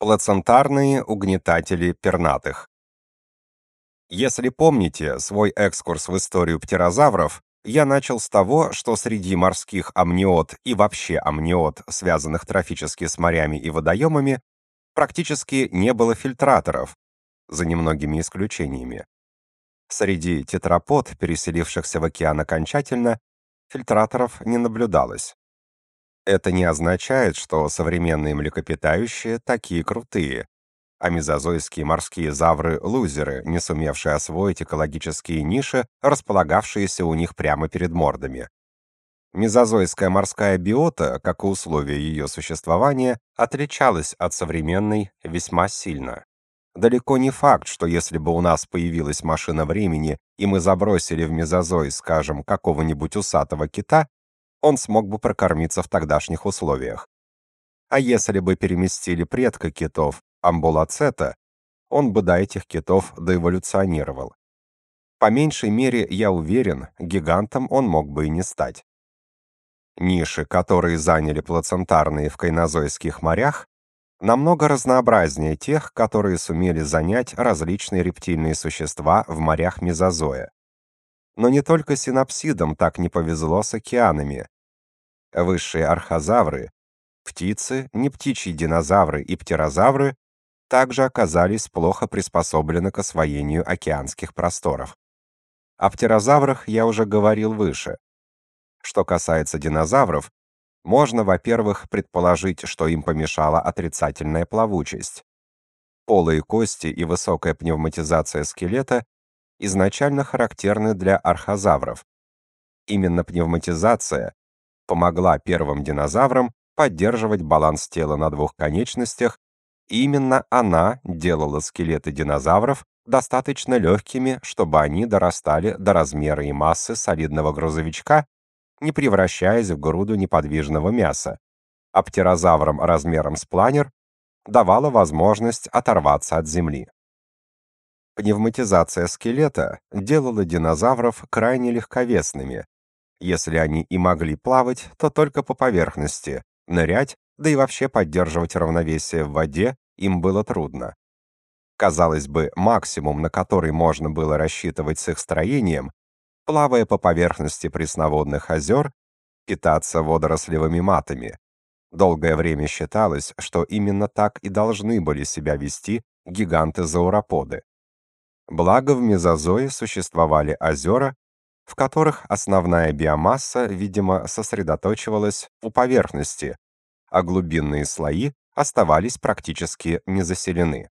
Плацентарные угнетатели пернатых. Если помните свой экскурс в историю птерозавров, я начал с того, что среди морских амниот и вообще амниот, связанных трофически с морями и водоемами, практически не было фильтраторов, за немногими исключениями. Среди тетрапод, переселившихся в океан окончательно, фильтраторов не наблюдалось. Это не означает, что современные млекопитающие такие крутые, а мезозойские морские завры — лузеры, не сумевшие освоить экологические ниши, располагавшиеся у них прямо перед мордами. Мезозойская морская биота, как и условия ее существования, отличалась от современной весьма сильно. Далеко не факт, что если бы у нас появилась машина времени, и мы забросили в мезозой, скажем, какого-нибудь усатого кита, он смог бы прокормиться в тогдашних условиях. А если бы переместили предка китов, амбулацета, он бы до этих китов доэволюционировал. По меньшей мере, я уверен, гигантом он мог бы и не стать. Ниши, которые заняли плацентарные в кайнозойских морях, намного разнообразнее тех, которые сумели занять различные рептильные существа в морях мезозоя. Но не только синапсидам так не повезло с океанами. Высшие архозавры, птицы, не птичьи динозавры и птерозавры также оказались плохо приспособлены к освоению океанских просторов. О птерозаврах я уже говорил выше. Что касается динозавров, можно, во-первых, предположить, что им помешала отрицательная плавучесть. Полые кости и высокая пневматизация скелета изначально характерны для архозавров. Именно пневматизация помогла первым динозаврам поддерживать баланс тела на двух конечностях, и именно она делала скелеты динозавров достаточно легкими, чтобы они дорастали до размера и массы солидного грузовичка, не превращаясь в груду неподвижного мяса. А птерозаврам размером с планер давала возможность оторваться от земли. Пневматизация скелета делала динозавров крайне легковесными. Если они и могли плавать, то только по поверхности, нырять, да и вообще поддерживать равновесие в воде им было трудно. Казалось бы, максимум, на который можно было рассчитывать с их строением, плавая по поверхности пресноводных озер, питаться водорослевыми матами. Долгое время считалось, что именно так и должны были себя вести гиганты-зауроподы. Благо в мезозое существовали озера, в которых основная биомасса, видимо, сосредоточивалась у поверхности, а глубинные слои оставались практически незаселены.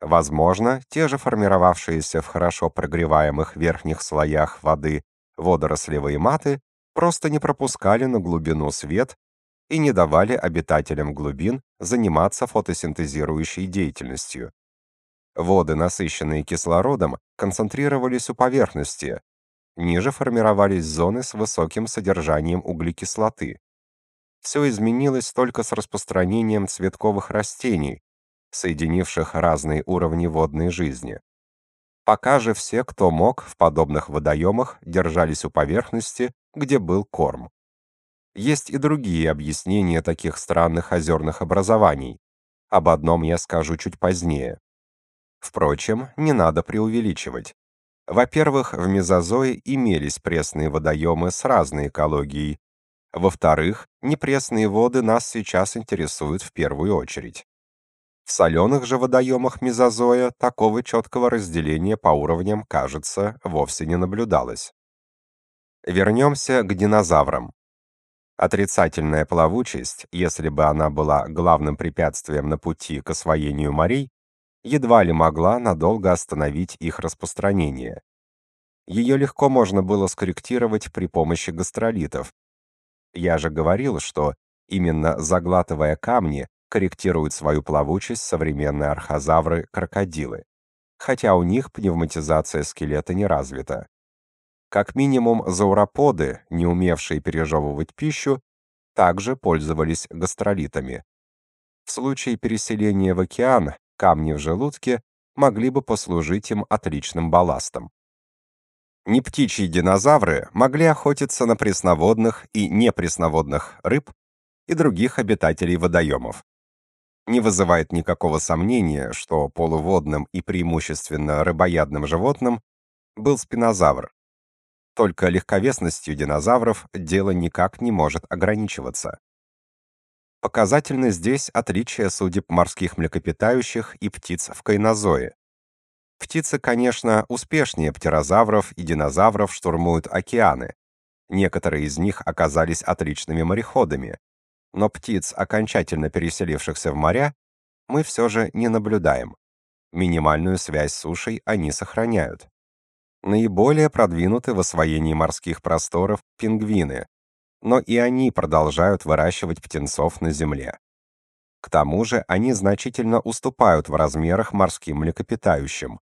Возможно, те же формировавшиеся в хорошо прогреваемых верхних слоях воды водорослевые маты просто не пропускали на глубину свет и не давали обитателям глубин заниматься фотосинтезирующей деятельностью. Воды, насыщенные кислородом, концентрировались у поверхности. Ниже формировались зоны с высоким содержанием углекислоты. Все изменилось только с распространением цветковых растений, соединивших разные уровни водной жизни. Пока же все, кто мог, в подобных водоемах держались у поверхности, где был корм. Есть и другие объяснения таких странных озерных образований. Об одном я скажу чуть позднее. Впрочем, не надо преувеличивать. Во-первых, в мезозое имелись пресные водоемы с разной экологией. Во-вторых, непресные воды нас сейчас интересуют в первую очередь. В соленых же водоемах мезозоя такого четкого разделения по уровням, кажется, вовсе не наблюдалось. Вернемся к динозаврам. Отрицательная плавучесть, если бы она была главным препятствием на пути к освоению морей, едва ли могла надолго остановить их распространение. Ее легко можно было скорректировать при помощи гастролитов. Я же говорил, что именно заглатывая камни корректируют свою плавучесть современные архозавры-крокодилы, хотя у них пневматизация скелета не развита. Как минимум, зауроподы, не умевшие пережевывать пищу, также пользовались гастролитами. В случае переселения в океан камни в желудке могли бы послужить им отличным балластом. Нептичьи динозавры могли охотиться на пресноводных и непресноводных рыб и других обитателей водоемов. Не вызывает никакого сомнения, что полуводным и преимущественно рыбоядным животным был спинозавр. Только легковесностью динозавров дело никак не может ограничиваться. Показательно здесь отличие судеб морских млекопитающих и птиц в кайнозое. Птицы, конечно, успешнее птерозавров и динозавров штурмуют океаны. Некоторые из них оказались отличными мореходами, но птиц, окончательно переселившихся в моря, мы все же не наблюдаем. Минимальную связь с сушей они сохраняют. Наиболее продвинуты в освоении морских просторов пингвины, но и они продолжают выращивать птенцов на земле. К тому же они значительно уступают в размерах морским млекопитающим.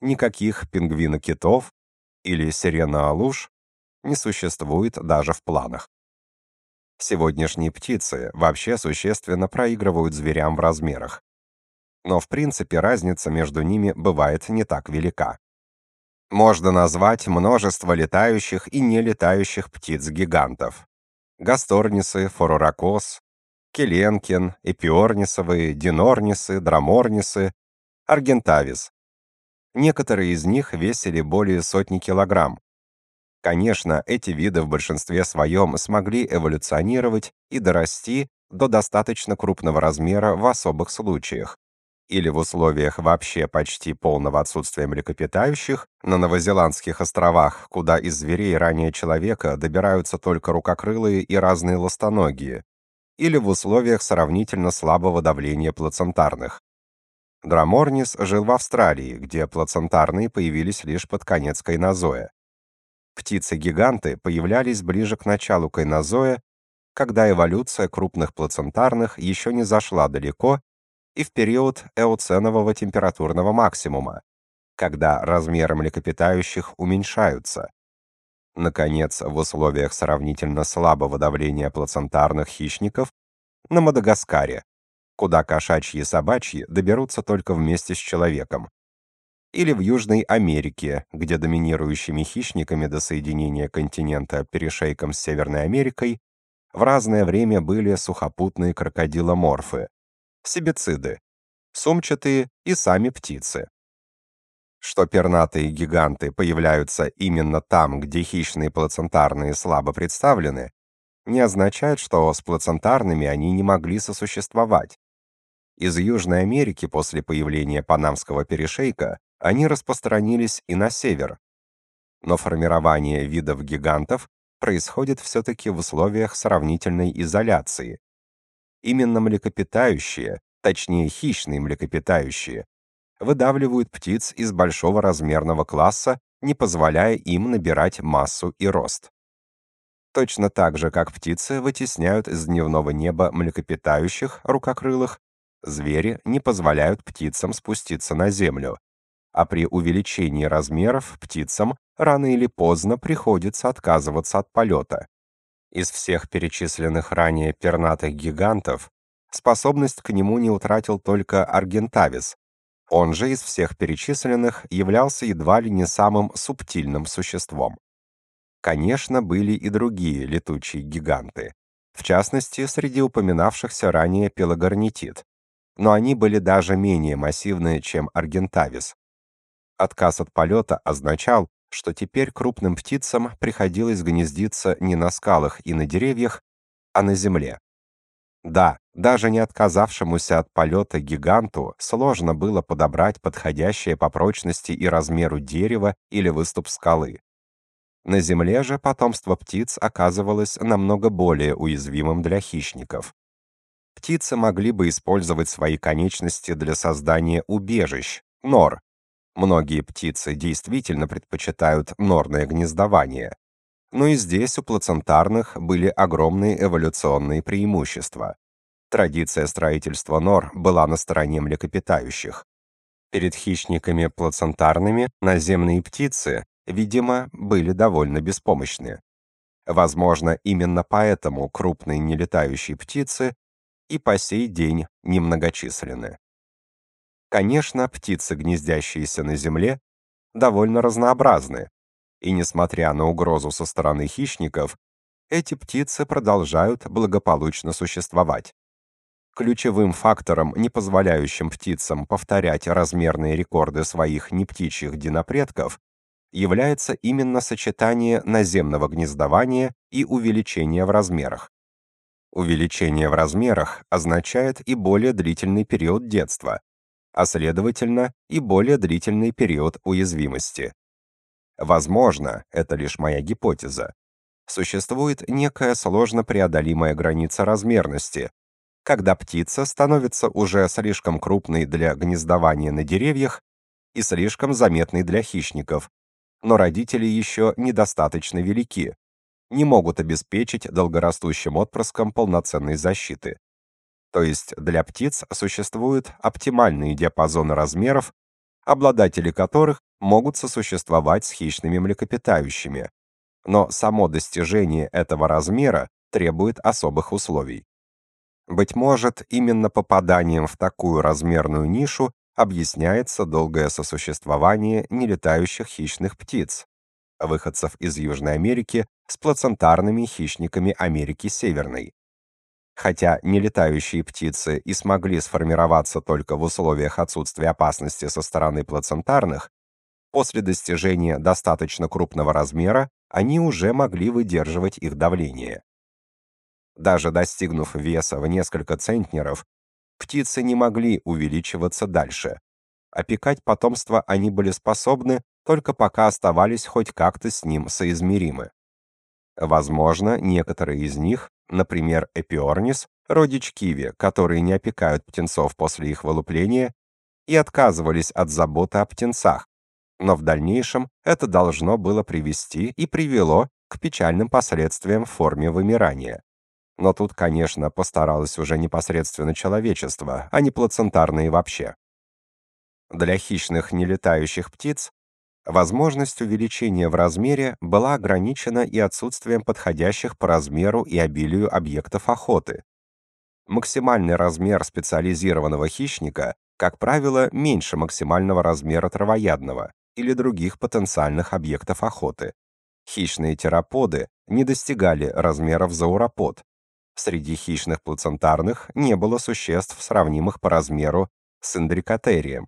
Никаких пингвинокитов или сиреноалуж не существует даже в планах. Сегодняшние птицы вообще существенно проигрывают зверям в размерах. Но в принципе разница между ними бывает не так велика. Можно назвать множество летающих и нелетающих птиц-гигантов. Гасторнисы, форуракос, келенкин, эпиорнисовые, динорнисы, драморнисы, аргентавис. Некоторые из них весили более сотни килограмм, Конечно, эти виды в большинстве своем смогли эволюционировать и дорасти до достаточно крупного размера в особых случаях, или в условиях вообще почти полного отсутствия млекопитающих на Новозеландских островах, куда из зверей ранее человека добираются только рукокрылые и разные ластоногие, или в условиях сравнительно слабого давления плацентарных. Драморнис жил в Австралии, где плацентарные появились лишь под конец кайнозоя. Птицы-гиганты появлялись ближе к началу кайнозоя, когда эволюция крупных плацентарных еще не зашла далеко, и в период эоценового температурного максимума, когда размеры млекопитающих уменьшаются. Наконец, в условиях сравнительно слабого давления плацентарных хищников на Мадагаскаре, куда кошачьи и собачьи доберутся только вместе с человеком, или в Южной Америке, где доминирующими хищниками до соединения континента перешейком с Северной Америкой в разное время были сухопутные крокодиломорфы, сибициды, сумчатые и сами птицы. Что пернатые гиганты появляются именно там, где хищные плацентарные слабо представлены, не означает, что с плацентарными они не могли сосуществовать. Из Южной Америки после появления Панамского перешейка они распространились и на север. Но формирование видов гигантов происходит все-таки в условиях сравнительной изоляции. Именно млекопитающие, точнее хищные млекопитающие, выдавливают птиц из большого размерного класса, не позволяя им набирать массу и рост. Точно так же, как птицы вытесняют из дневного неба млекопитающих, рукокрылых, звери не позволяют птицам спуститься на землю, а при увеличении размеров птицам рано или поздно приходится отказываться от полета. Из всех перечисленных ранее пернатых гигантов способность к нему не утратил только аргентавис. Он же из всех перечисленных являлся едва ли не самым субтильным существом. Конечно, были и другие летучие гиганты, в частности, среди упоминавшихся ранее пелогорнитид, но они были даже менее массивные, чем аргентавис. Отказ от полета означал, что теперь крупным птицам приходилось гнездиться не на скалах и на деревьях, а на земле. Да, даже не отказавшемуся от полета гиганту сложно было подобрать подходящее по прочности и размеру дерево или выступ скалы. На земле же потомство птиц оказывалось намного более уязвимым для хищников. Птицы могли бы использовать свои конечности для создания убежищ, нор, Многие птицы действительно предпочитают норное гнездование, но и здесь у плацентарных были огромные эволюционные преимущества. Традиция строительства нор была на стороне млекопитающих. Перед хищниками плацентарными наземные птицы, видимо, были довольно беспомощны. Возможно, именно поэтому крупные нелетающие птицы и по сей день немногочисленны. Конечно, птицы, гнездящиеся на земле, довольно разнообразны, и несмотря на угрозу со стороны хищников, эти птицы продолжают благополучно существовать. Ключевым фактором, не позволяющим птицам повторять размерные рекорды своих нептичьих динопредков, является именно сочетание наземного гнездования и увеличения в размерах. Увеличение в размерах означает и более длительный период детства, а следовательно и более длительный период уязвимости. Возможно, это лишь моя гипотеза, существует некая сложно преодолимая граница размерности, когда птица становится уже слишком крупной для гнездования на деревьях и слишком заметной для хищников, но родители еще недостаточно велики, не могут обеспечить долгорастущим отпрыскам полноценной защиты. То есть для птиц существуют оптимальные диапазоны размеров, обладатели которых могут сосуществовать с хищными млекопитающими. Но само достижение этого размера требует особых условий. Быть может, именно попаданием в такую размерную нишу объясняется долгое сосуществование нелетающих хищных птиц, выходцев из Южной Америки с плацентарными хищниками Америки Северной. Хотя нелетающие птицы и смогли сформироваться только в условиях отсутствия опасности со стороны плацентарных, после достижения достаточно крупного размера они уже могли выдерживать их давление. Даже достигнув веса в несколько центнеров, птицы не могли увеличиваться дальше. Опекать потомство они были способны только пока оставались хоть как-то с ним соизмеримы. Возможно, некоторые из них, например, Эпиорнис, родич киви, которые не опекают птенцов после их вылупления, и отказывались от заботы о птенцах, но в дальнейшем это должно было привести и привело к печальным последствиям в форме вымирания. Но тут, конечно, постаралось уже непосредственно человечество, а не плацентарные вообще. Для хищных нелетающих птиц возможность увеличения в размере была ограничена и отсутствием подходящих по размеру и обилию объектов охоты. Максимальный размер специализированного хищника, как правило, меньше максимального размера травоядного или других потенциальных объектов охоты. Хищные тераподы не достигали размеров зауропод, Среди хищных плацентарных не было существ, сравнимых по размеру с индрикотерием.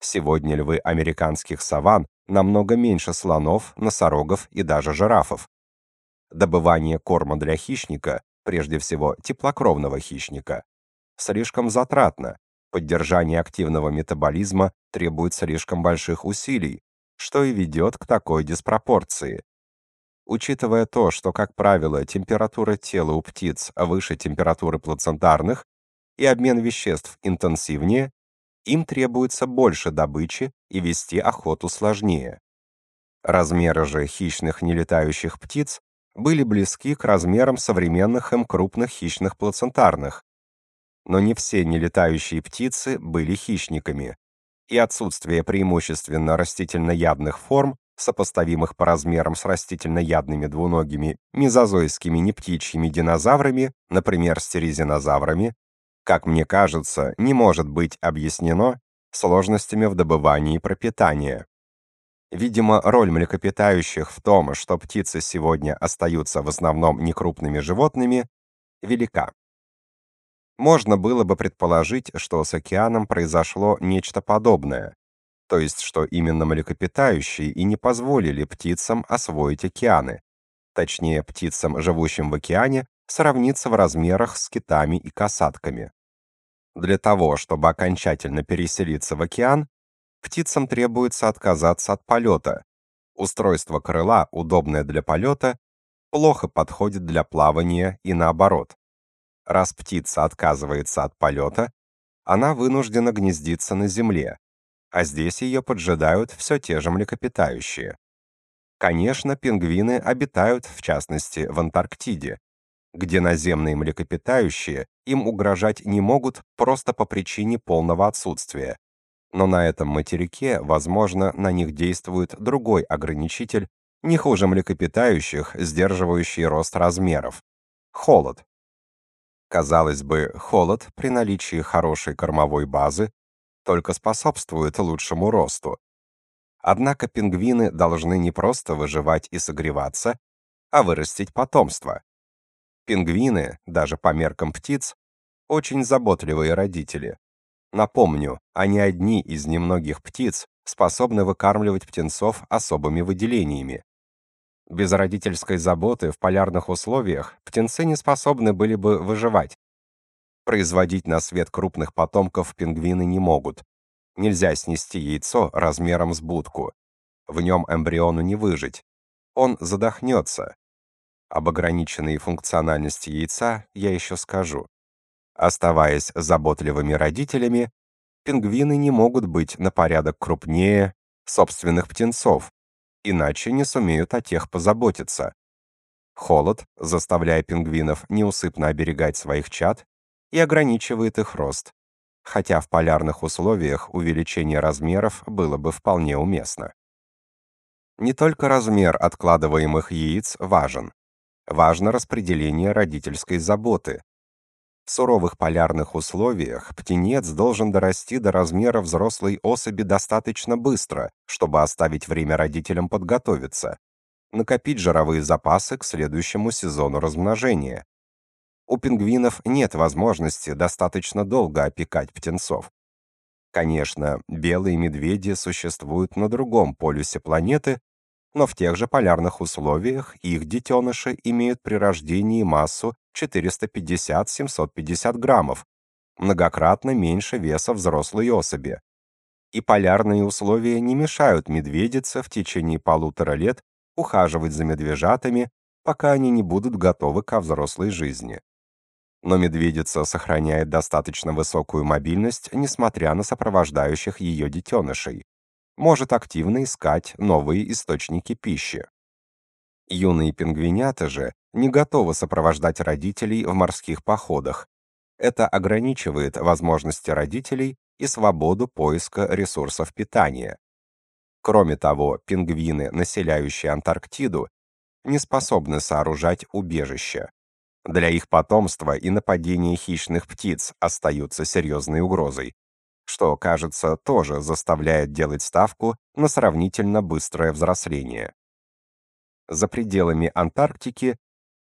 Сегодня львы американских саван намного меньше слонов, носорогов и даже жирафов. Добывание корма для хищника, прежде всего теплокровного хищника, слишком затратно. Поддержание активного метаболизма требует слишком больших усилий, что и ведет к такой диспропорции. Учитывая то, что, как правило, температура тела у птиц выше температуры плацентарных и обмен веществ интенсивнее, им требуется больше добычи и вести охоту сложнее. Размеры же хищных нелетающих птиц были близки к размерам современных им крупных хищных плацентарных. Но не все нелетающие птицы были хищниками, и отсутствие преимущественно растительноядных форм сопоставимых по размерам с растительноядными двуногими мезозойскими нептичьими динозаврами, например, стеризинозаврами, как мне кажется, не может быть объяснено сложностями в добывании пропитания. Видимо, роль млекопитающих в том, что птицы сегодня остаются в основном некрупными животными, велика. Можно было бы предположить, что с океаном произошло нечто подобное, то есть что именно млекопитающие и не позволили птицам освоить океаны, точнее птицам, живущим в океане, сравниться в размерах с китами и касатками. Для того, чтобы окончательно переселиться в океан, птицам требуется отказаться от полета. Устройство крыла, удобное для полета, плохо подходит для плавания и наоборот. Раз птица отказывается от полета, она вынуждена гнездиться на земле, а здесь ее поджидают все те же млекопитающие. Конечно, пингвины обитают, в частности, в Антарктиде, где наземные млекопитающие им угрожать не могут просто по причине полного отсутствия. Но на этом материке, возможно, на них действует другой ограничитель, не хуже млекопитающих, сдерживающий рост размеров холод. Казалось бы, холод при наличии хорошей кормовой базы только способствует лучшему росту. Однако пингвины должны не просто выживать и согреваться, а вырастить потомство. Пингвины, даже по меркам птиц, очень заботливые родители. Напомню, они одни из немногих птиц, способны выкармливать птенцов особыми выделениями. Без родительской заботы в полярных условиях птенцы не способны были бы выживать. Производить на свет крупных потомков пингвины не могут. Нельзя снести яйцо размером с будку. В нем эмбриону не выжить. Он задохнется. Об ограниченной функциональности яйца я еще скажу. Оставаясь заботливыми родителями, пингвины не могут быть на порядок крупнее собственных птенцов, иначе не сумеют о тех позаботиться. Холод, заставляя пингвинов неусыпно оберегать своих чад, и ограничивает их рост, хотя в полярных условиях увеличение размеров было бы вполне уместно. Не только размер откладываемых яиц важен. Важно распределение родительской заботы, в суровых полярных условиях птенец должен дорасти до размера взрослой особи достаточно быстро, чтобы оставить время родителям подготовиться, накопить жировые запасы к следующему сезону размножения. У пингвинов нет возможности достаточно долго опекать птенцов. Конечно, белые медведи существуют на другом полюсе планеты, но в тех же полярных условиях их детеныши имеют при рождении массу 450-750 граммов, многократно меньше веса взрослой особи. И полярные условия не мешают медведице в течение полутора лет ухаживать за медвежатами, пока они не будут готовы ко взрослой жизни. Но медведица сохраняет достаточно высокую мобильность, несмотря на сопровождающих ее детенышей. Может активно искать новые источники пищи. Юные пингвинята же не готовы сопровождать родителей в морских походах. Это ограничивает возможности родителей и свободу поиска ресурсов питания. Кроме того, пингвины, населяющие Антарктиду, не способны сооружать убежища. Для их потомства и нападения хищных птиц остаются серьезной угрозой, что, кажется, тоже заставляет делать ставку на сравнительно быстрое взросление. За пределами Антарктики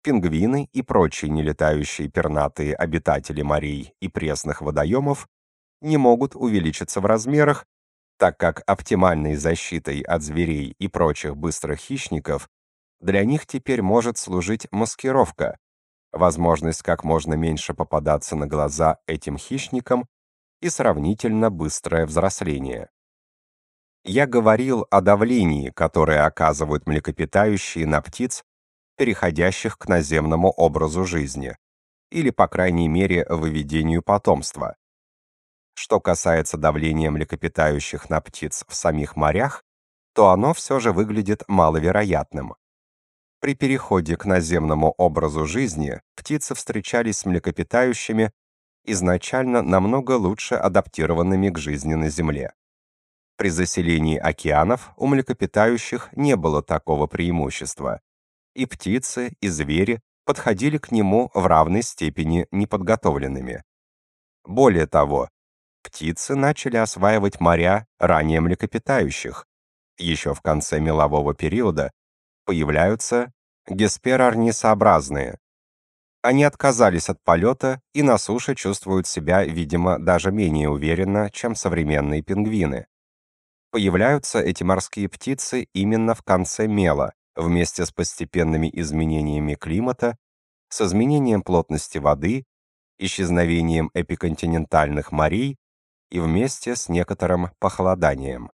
пингвины и прочие нелетающие пернатые обитатели морей и пресных водоемов не могут увеличиться в размерах, так как оптимальной защитой от зверей и прочих быстрых хищников для них теперь может служить маскировка, возможность как можно меньше попадаться на глаза этим хищникам и сравнительно быстрое взросление. Я говорил о давлении, которое оказывают млекопитающие на птиц переходящих к наземному образу жизни, или, по крайней мере, выведению потомства. Что касается давления млекопитающих на птиц в самих морях, то оно все же выглядит маловероятным. При переходе к наземному образу жизни птицы встречались с млекопитающими, изначально намного лучше адаптированными к жизни на Земле. При заселении океанов у млекопитающих не было такого преимущества, и птицы, и звери подходили к нему в равной степени неподготовленными. Более того, птицы начали осваивать моря ранее млекопитающих. Еще в конце мелового периода появляются гесперорнисообразные. Они отказались от полета и на суше чувствуют себя, видимо, даже менее уверенно, чем современные пингвины. Появляются эти морские птицы именно в конце мела, вместе с постепенными изменениями климата, с изменением плотности воды, исчезновением эпиконтинентальных морей и вместе с некоторым похолоданием.